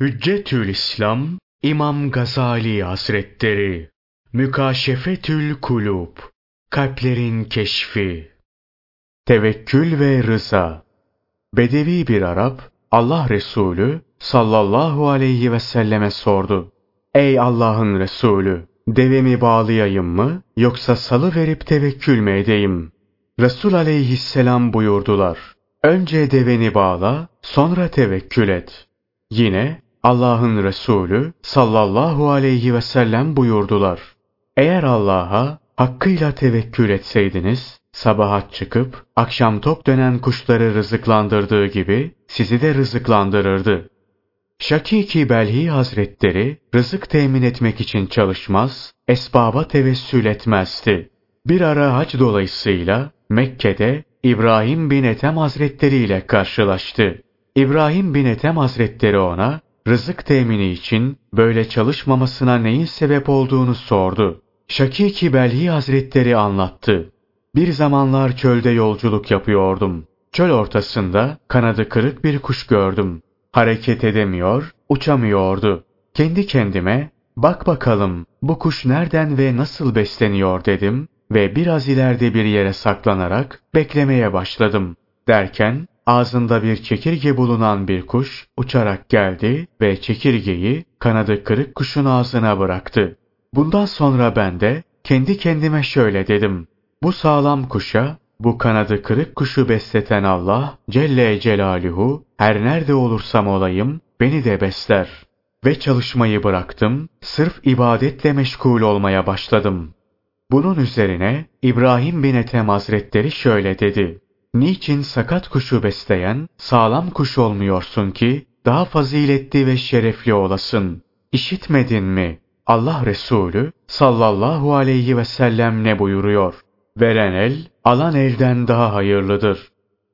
Hüccetül İslam İmam Gazali Hazretleri Mükaşefetül Kulub Kalplerin Keşfi Tevekkül ve Rıza Bedevi bir Arap Allah Resulü sallallahu aleyhi ve selleme sordu. Ey Allah'ın Resulü devemi bağlayayım mı yoksa salı verip tevekkül mü edeyim? Resul aleyhisselam buyurdular. Önce deveni bağla sonra tevekkül et. Yine Allah'ın Resulü sallallahu aleyhi ve sellem buyurdular. Eğer Allah'a hakkıyla tevekkül etseydiniz, sabahat çıkıp akşam top dönen kuşları rızıklandırdığı gibi sizi de rızıklandırırdı. Şakiki Belhi Hazretleri rızık temin etmek için çalışmaz, esbaba tevessül etmezdi. Bir ara hac dolayısıyla Mekke'de İbrahim bin Ethem Hazretleri ile karşılaştı. İbrahim bin Ethem Hazretleri ona rızık temini için böyle çalışmamasına neyin sebep olduğunu sordu. Şakiki Belhi Hazretleri anlattı. Bir zamanlar çölde yolculuk yapıyordum. Çöl ortasında kanadı kırık bir kuş gördüm. Hareket edemiyor, uçamıyordu. Kendi kendime, bak bakalım bu kuş nereden ve nasıl besleniyor dedim ve biraz ileride bir yere saklanarak beklemeye başladım. Derken Ağzında bir çekirge bulunan bir kuş uçarak geldi ve çekirgeyi kanadı kırık kuşun ağzına bıraktı. Bundan sonra ben de kendi kendime şöyle dedim. Bu sağlam kuşa, bu kanadı kırık kuşu besleten Allah Celle Celaluhu her nerede olursam olayım beni de besler. Ve çalışmayı bıraktım, sırf ibadetle meşgul olmaya başladım. Bunun üzerine İbrahim bin Ethem Hazretleri şöyle dedi. Niçin sakat kuşu besleyen sağlam kuş olmuyorsun ki daha faziletli ve şerefli olasın? İşitmedin mi? Allah Resulü sallallahu aleyhi ve sellem ne buyuruyor? Veren el, alan elden daha hayırlıdır.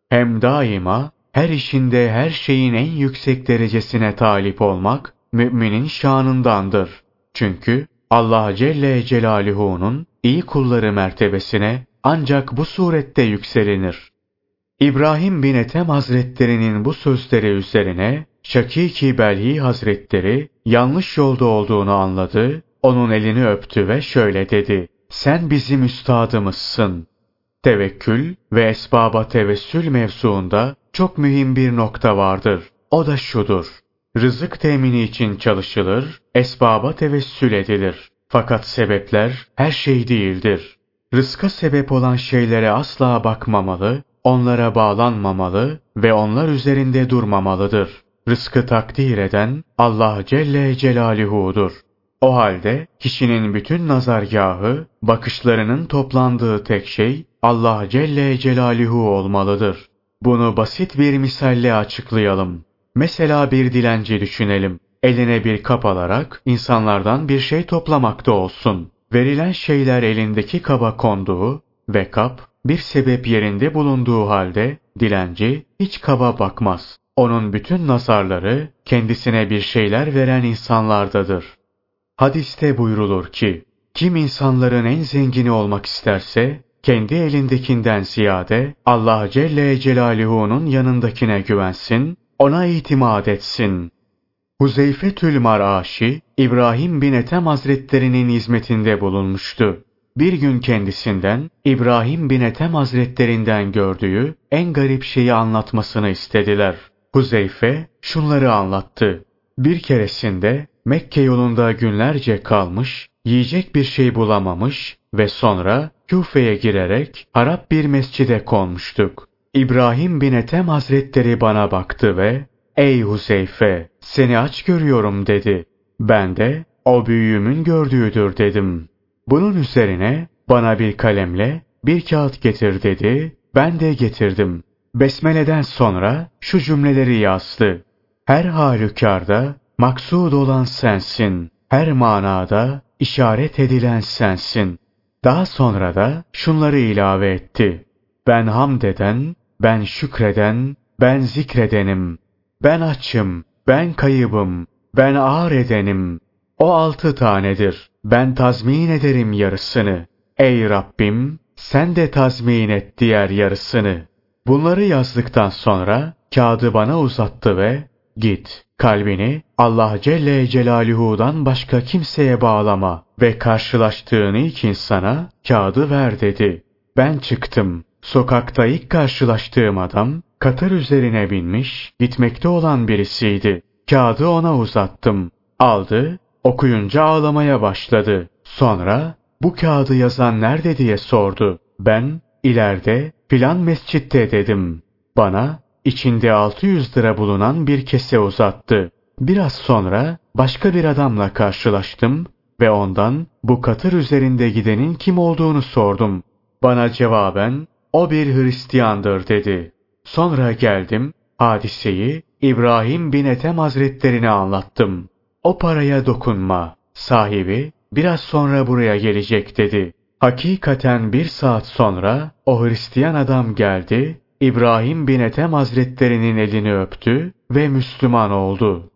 Hem daima her işinde her şeyin en yüksek derecesine talip olmak müminin şanındandır. Çünkü Allah Celle Celaluhu'nun iyi kulları mertebesine ancak bu surette yükselinir. İbrahim bin Ethem Hazretlerinin bu sözleri üzerine Şakiki Belhi Hazretleri yanlış yolda olduğunu anladı, onun elini öptü ve şöyle dedi. Sen bizim üstadımızsın. Tevekkül ve esbaba tevessül mevzuunda çok mühim bir nokta vardır. O da şudur. Rızık temini için çalışılır, esbaba tevessül edilir. Fakat sebepler her şey değildir. Rızka sebep olan şeylere asla bakmamalı, onlara bağlanmamalı ve onlar üzerinde durmamalıdır. Rızkı takdir eden Allah Celle Celaluhu'dur. O halde kişinin bütün nazargahı, bakışlarının toplandığı tek şey Allah Celle Celaluhu olmalıdır. Bunu basit bir misalle açıklayalım. Mesela bir dilenci düşünelim. Eline bir kap alarak insanlardan bir şey toplamakta olsun. Verilen şeyler elindeki kaba konduğu ve kap bir sebep yerinde bulunduğu halde dilenci hiç kaba bakmaz. Onun bütün nazarları kendisine bir şeyler veren insanlardadır. Hadiste buyrulur ki, kim insanların en zengini olmak isterse, kendi elindekinden ziyade Allah Celle Celaluhu'nun yanındakine güvensin, ona itimat etsin. Huzeyfetül Maraşi, İbrahim bin Ethem Hazretlerinin hizmetinde bulunmuştu bir gün kendisinden İbrahim bin Ethem Hazretlerinden gördüğü en garip şeyi anlatmasını istediler. Huzeyfe şunları anlattı. Bir keresinde Mekke yolunda günlerce kalmış, yiyecek bir şey bulamamış ve sonra Küfe'ye girerek harap bir mescide konmuştuk. İbrahim bin Ethem Hazretleri bana baktı ve ''Ey Huzeyfe, seni aç görüyorum.'' dedi. Ben de ''O büyüğümün gördüğüdür.'' dedim. Bunun üzerine bana bir kalemle bir kağıt getir dedi. Ben de getirdim. Besmele'den sonra şu cümleleri yazdı. Her halükarda maksud olan sensin. Her manada işaret edilen sensin. Daha sonra da şunları ilave etti. Ben hamd eden, ben şükreden, ben zikredenim. Ben açım, ben kayıbım, ben ağır edenim. O altı tanedir. Ben tazmin ederim yarısını. Ey Rabbim, sen de tazmin et diğer yarısını. Bunları yazdıktan sonra kağıdı bana uzattı ve git, Kalbini Allah Celle Celaluhu'dan başka kimseye bağlama ve karşılaştığın ilk insana kağıdı ver dedi. Ben çıktım. Sokakta ilk karşılaştığım adam katır üzerine binmiş gitmekte olan birisiydi. Kağıdı ona uzattım. Aldı, okuyunca ağlamaya başladı. Sonra bu kağıdı yazan nerede diye sordu. Ben ileride filan mescitte dedim. Bana içinde 600 lira bulunan bir kese uzattı. Biraz sonra başka bir adamla karşılaştım ve ondan bu katır üzerinde gidenin kim olduğunu sordum. Bana cevaben o bir Hristiyandır dedi. Sonra geldim, hadiseyi İbrahim bin Ethem hazretlerine anlattım. O paraya dokunma, sahibi biraz sonra buraya gelecek dedi. Hakikaten bir saat sonra o Hristiyan adam geldi, İbrahim bin Ethem hazretlerinin elini öptü ve Müslüman oldu.